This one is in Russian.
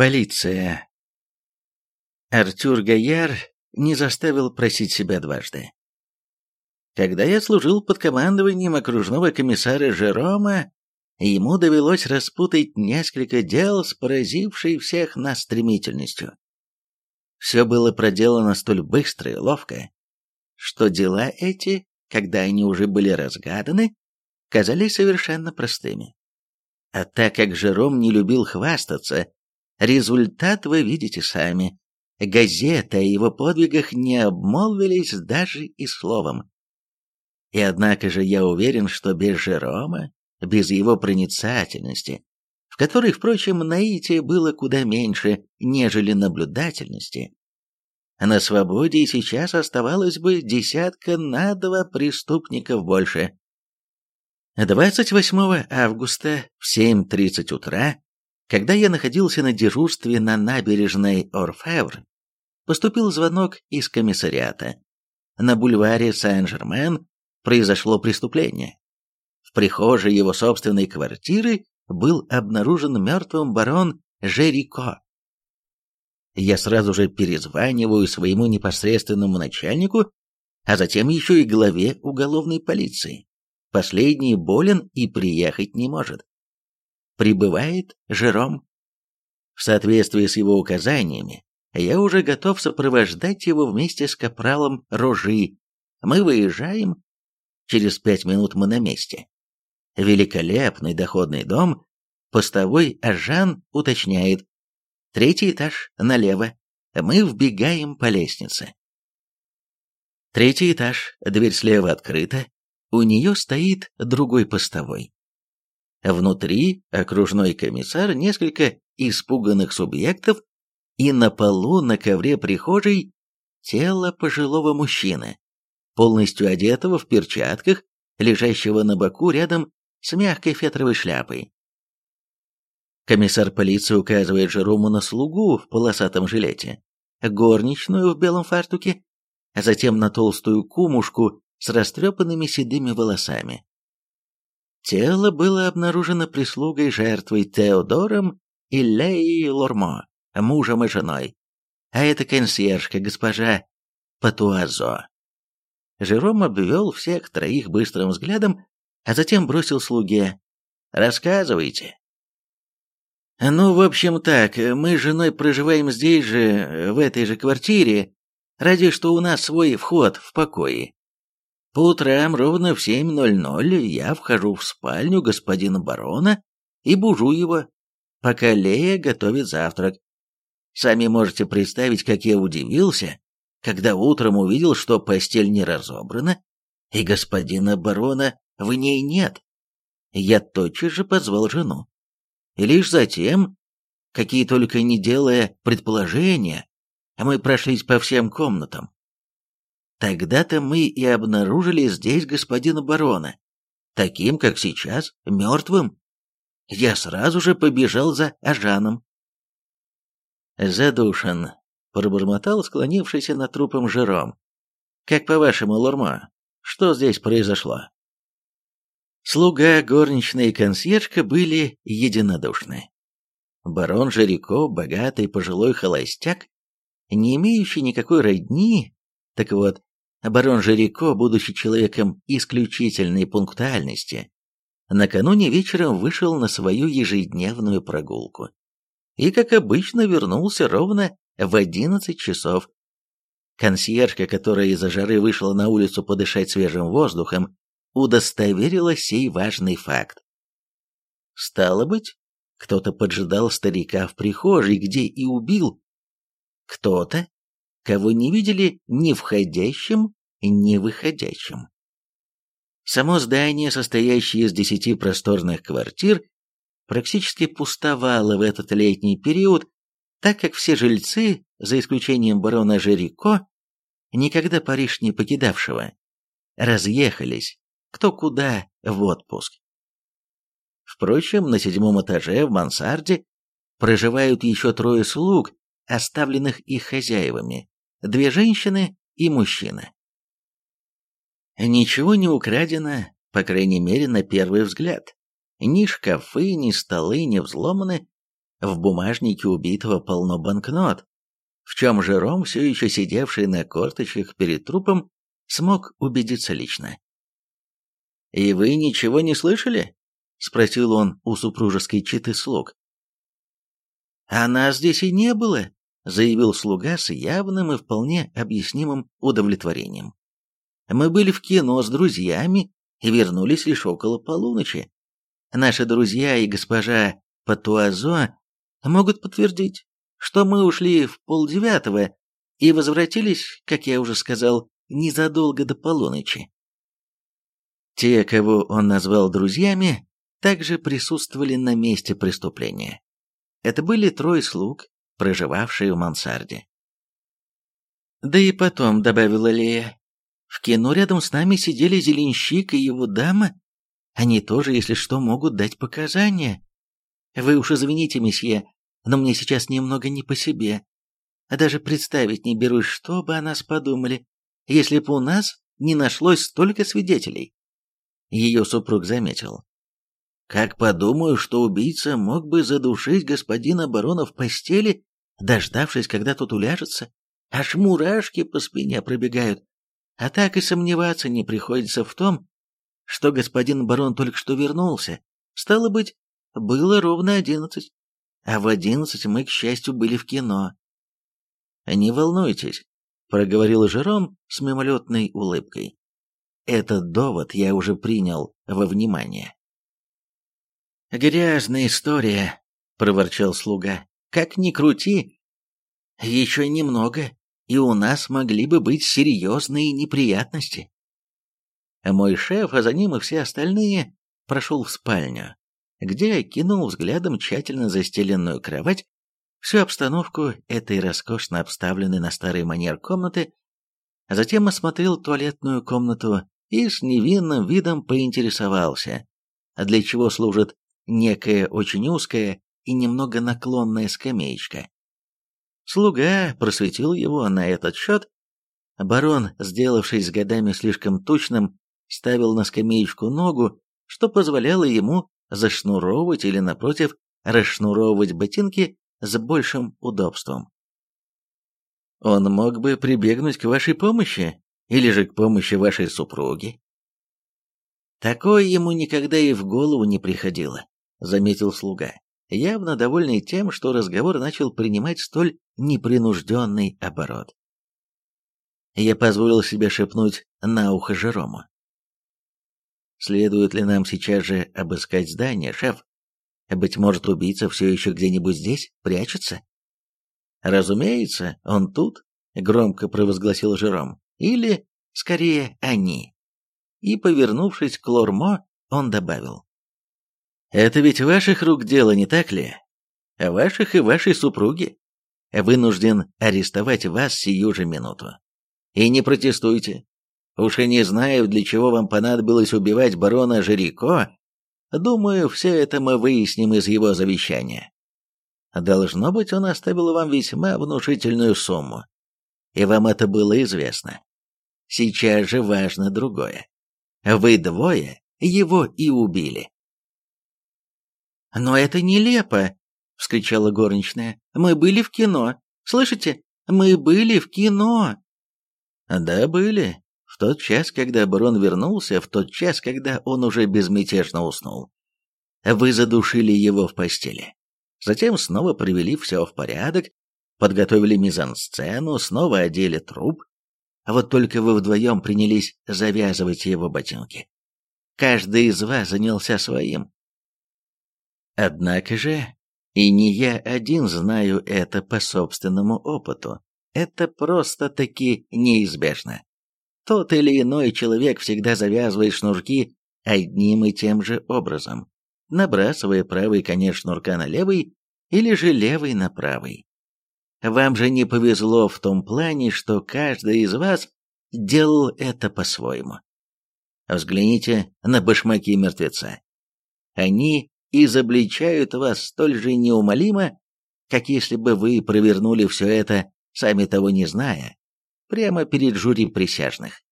Полиция. Артюр Гаяр не заставил просить себя дважды. Когда я служил под командованием окружного комиссара Жерома, ему довелось распутать несколько дел с поразившей всех нас стремительностью. Все было проделано столь быстро и ловко, что дела эти, когда они уже были разгаданы, казались совершенно простыми. А так как Жером не любил хвастаться, результат вы видите сами. Газеты о его подвигах не обмолвились даже и словом. И однако же я уверен, что без Жерома, без его проницательности, в которой, впрочем, наития было куда меньше, нежели наблюдательности, на свободе и сейчас оставалось бы десятка на два преступников больше. 28 августа в 7.30 утра, когда я находился на дежурстве на набережной Орфевр, поступил звонок из комиссариата. На бульваре Сен-Жермен произошло преступление. В прихожей его собственной квартиры был обнаружен мертвым барон Жерико. Я сразу же перезваниваю своему непосредственному начальнику, а затем еще и главе уголовной полиции. Последний болен и приехать не может. Прибывает Жером. В соответствии с его указаниями, я уже готов сопровождать его вместе с капралом Рожи. Мы выезжаем. Через пять минут мы на месте. Великолепный доходный дом. Постовой Ажан уточняет. Третий этаж налево. Мы вбегаем по лестнице. Третий этаж, дверь слева открыта, у нее стоит другой постовой. Внутри окружной комиссар, несколько испуганных субъектов, и на полу на ковре прихожей тело пожилого мужчины, полностью одетого в перчатках, лежащего на боку рядом с мягкой фетровой шляпой. Комиссар полиции указывает Жерому на слугу в полосатом жилете, горничную в белом фартуке, а затем на толстую кумушку с растрепанными седыми волосами. Тело было обнаружено прислугой жертвой Теодором и Леей Лормо, мужем и женой, а это консьержка госпожа Патуазо. Жером обвел всех троих быстрым взглядом, а затем бросил слуге. «Рассказывайте». «Ну, в общем так, мы с женой проживаем здесь же, в этой же квартире, ради что у нас свой вход в покое. По утрам ровно в 7.00 я вхожу в спальню господина барона и бужу его, пока Лея готовит завтрак. Сами можете представить, как я удивился, когда утром увидел, что постель не разобрана, и господина барона в ней нет. Я тотчас же позвал жену. И лишь затем, какие только не делая предположения, мы прошлись по всем комнатам. Тогда-то мы и обнаружили здесь господина барона, таким, как сейчас, мертвым. Я сразу же побежал за Ажаном. «Задушен», — пробормотал склонившийся над трупом Жером. «Как по-вашему, Лормо, что здесь произошло?» Слуга, горничная и консьержка были единодушны. Барон Жирико, богатый пожилой холостяк, не имеющий никакой родни, так вот, Барон Жирико, будучи человеком исключительной пунктуальности, накануне вечером вышел на свою ежедневную прогулку. И, как обычно, вернулся ровно в одиннадцать часов. Консьержка, которая из-за жары вышла на улицу подышать свежим воздухом, удостоверила сей важный факт. Стало быть, кто-то поджидал старика в прихожей, где и убил. Кто-то, кого не видели ни входящим, ни выходящим. Само здание, состоящее из десяти просторных квартир, практически пустовало в этот летний период, так как все жильцы, за исключением барона Жирико, никогда Париж не покидавшего, разъехались, кто куда в отпуск. Впрочем, на седьмом этаже в мансарде проживают еще трое слуг, оставленных их хозяевами, две женщины и мужчина. Ничего не украдено, по крайней мере, на первый взгляд. Ни шкафы, ни столы не взломаны, В бумажнике убитого полно банкнот, в чем Жером, все еще сидевший на корточках перед трупом, смог убедиться лично. «И вы ничего не слышали?» — спросил он у супружеской читы слуг. «А нас здесь и не было», — заявил слуга с явным и вполне объяснимым удовлетворением. «Мы были в кино с друзьями и вернулись лишь около полуночи. Наши друзья и госпожа Патуазо могут подтвердить, что мы ушли в полдевятого и возвратились, как я уже сказал, незадолго до полуночи. Те, кого он назвал друзьями, также присутствовали на месте преступления. Это были трое слуг, проживавшие в мансарде. «Да и потом», — добавила Лея, — «в кино рядом с нами сидели Зеленщик и его дама. Они тоже, если что, могут дать показания. Вы уж извините, месье, но мне сейчас немного не по себе. Даже представить не берусь, что бы о нас подумали, если бы у нас не нашлось столько свидетелей. Ее супруг заметил. Как подумаю, что убийца мог бы задушить господина барона в постели, дождавшись, когда тот уляжется, аж мурашки по спине пробегают. А так и сомневаться не приходится в том, что господин барон только что вернулся. Стало быть, было ровно одиннадцать а в одиннадцать мы, к счастью, были в кино. «Не волнуйтесь», — проговорил Жером с мимолетной улыбкой. «Этот довод я уже принял во внимание». «Грязная история», — проворчал слуга. «Как ни крути, еще немного, и у нас могли бы быть серьезные неприятности». Мой шеф, а за ним и все остальные, прошел в спальню, где кинул взглядом тщательно застеленную кровать, всю обстановку этой роскошно обставленной на старый манер комнаты, а затем осмотрел туалетную комнату и с невинным видом поинтересовался, для чего служит некая очень узкая и немного наклонная скамеечка. Слуга просветил его на этот счет. Барон, сделавшись с годами слишком тучным, ставил на скамеечку ногу, что позволяло ему зашнуровывать или, напротив, расшнуровывать ботинки с большим удобством. Он мог бы прибегнуть к вашей помощи, или же к помощи вашей супруги. Такое ему никогда и в голову не приходило, заметил слуга, явно довольный тем, что разговор начал принимать столь непринужденный оборот. Я позволил себе шепнуть на ухо Жерому. Следует ли нам сейчас же обыскать здание, шеф? Быть может, убийца все еще где-нибудь здесь прячется? Разумеется, он тут, громко провозгласил Жером. Или, скорее, они. И, повернувшись к Лормо, он добавил. Это ведь ваших рук дело, не так ли? Ваших и вашей супруги. Вынужден арестовать вас сию же минуту. И не протестуйте, Уж и не знаю, для чего вам понадобилось убивать барона Жирико, думаю, все это мы выясним из его завещания. Должно быть, он оставил вам весьма внушительную сумму, и вам это было известно. Сейчас же важно другое. Вы двое его и убили. «Но это нелепо!» — вскричала горничная. «Мы были в кино. Слышите? Мы были в кино!» «Да, были тот час, когда барон вернулся, в тот час, когда он уже безмятежно уснул. Вы задушили его в постели. Затем снова привели все в порядок, подготовили мизансцену, снова одели труп. А вот только вы вдвоем принялись завязывать его ботинки. Каждый из вас занялся своим. Однако же, и не я один знаю это по собственному опыту. Это просто-таки неизбежно. Тот или иной человек всегда завязывает шнурки одним и тем же образом, набрасывая правый конец шнурка на левый или же левый на правый. Вам же не повезло в том плане, что каждый из вас делал это по-своему. Взгляните на башмаки мертвеца. Они изобличают вас столь же неумолимо, как если бы вы провернули все это, сами того не зная, прямо перед жюри присяжных.